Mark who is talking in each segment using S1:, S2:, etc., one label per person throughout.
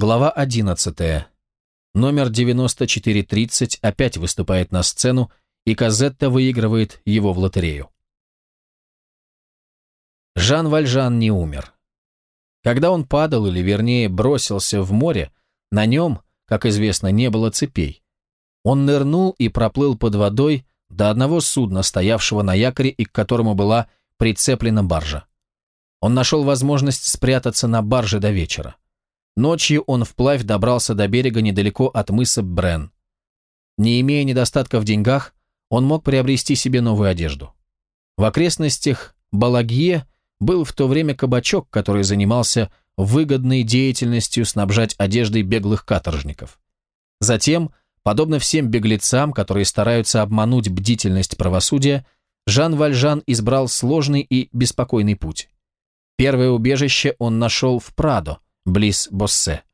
S1: Глава 11. Номер 9430 опять выступает на сцену, и Казетта выигрывает его в лотерею. Жан Вальжан не умер. Когда он падал, или вернее бросился в море, на нем, как известно, не было цепей. Он нырнул и проплыл под водой до одного судна, стоявшего на якоре и к которому была прицеплена баржа. Он нашел возможность спрятаться на барже до вечера. Ночью он вплавь добрался до берега недалеко от мыса Брен. Не имея недостатка в деньгах, он мог приобрести себе новую одежду. В окрестностях Балагье был в то время кабачок, который занимался выгодной деятельностью снабжать одеждой беглых каторжников. Затем, подобно всем беглецам, которые стараются обмануть бдительность правосудия, Жан Вальжан избрал сложный и беспокойный путь. Первое убежище он нашел в Прадо, близ Боссе.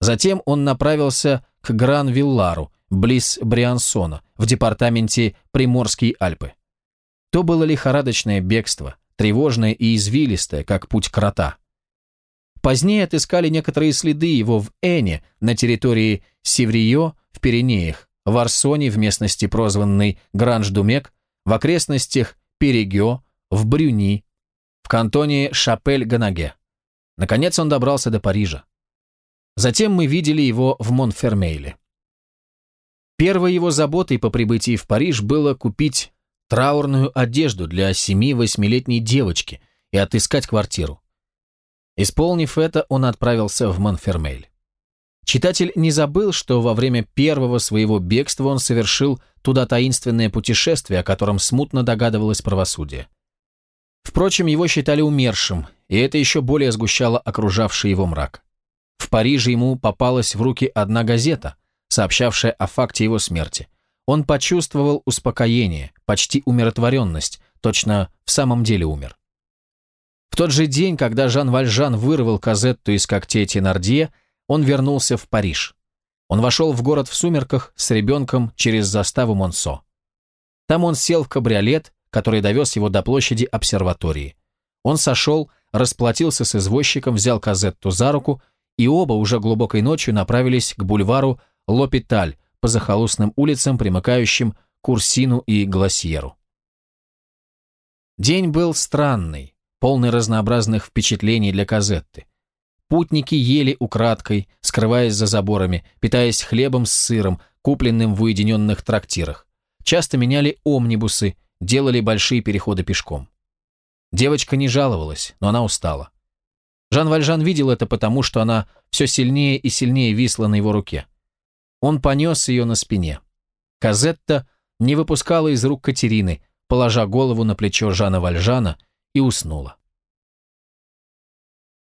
S1: Затем он направился к Гран-Виллару, близ Бриансона, в департаменте Приморские Альпы. То было лихорадочное бегство, тревожное и извилистое, как путь крота. Позднее отыскали некоторые следы его в Эне, на территории Севрио, в Пиренеях, в Арсоне, в местности, прозванной Гранж-Думек, в окрестностях Перегё, в Брюни, в кантоне Шапель-Ганаге. Наконец он добрался до Парижа. Затем мы видели его в Монфермейле. Первой его заботой по прибытии в Париж было купить траурную одежду для семи-восьмилетней девочки и отыскать квартиру. Исполнив это, он отправился в Монфермейль. Читатель не забыл, что во время первого своего бегства он совершил туда таинственное путешествие, о котором смутно догадывалось правосудие. Впрочем, его считали умершим, и это еще более сгущало окружавший его мрак. В Париже ему попалась в руки одна газета, сообщавшая о факте его смерти. Он почувствовал успокоение, почти умиротворенность, точно в самом деле умер. В тот же день, когда Жан Вальжан вырвал Казетту из когтей Тенардье, он вернулся в Париж. Он вошел в город в сумерках с ребенком через заставу Монсо. Там он сел в кабриолет, который довез его до площади обсерватории. Он сошел, расплатился с извозчиком, взял Казетту за руку, и оба уже глубокой ночью направились к бульвару Лопиталь по захолустным улицам, примыкающим к Курсину и Гласьеру. День был странный, полный разнообразных впечатлений для Казетты. Путники ели украдкой, скрываясь за заборами, питаясь хлебом с сыром, купленным в уединенных трактирах. Часто меняли омнибусы, делали большие переходы пешком. Девочка не жаловалась, но она устала. Жан Вальжан видел это потому, что она все сильнее и сильнее висла на его руке. Он понес ее на спине. Казетта не выпускала из рук Катерины, положа голову на плечо Жана Вальжана, и уснула.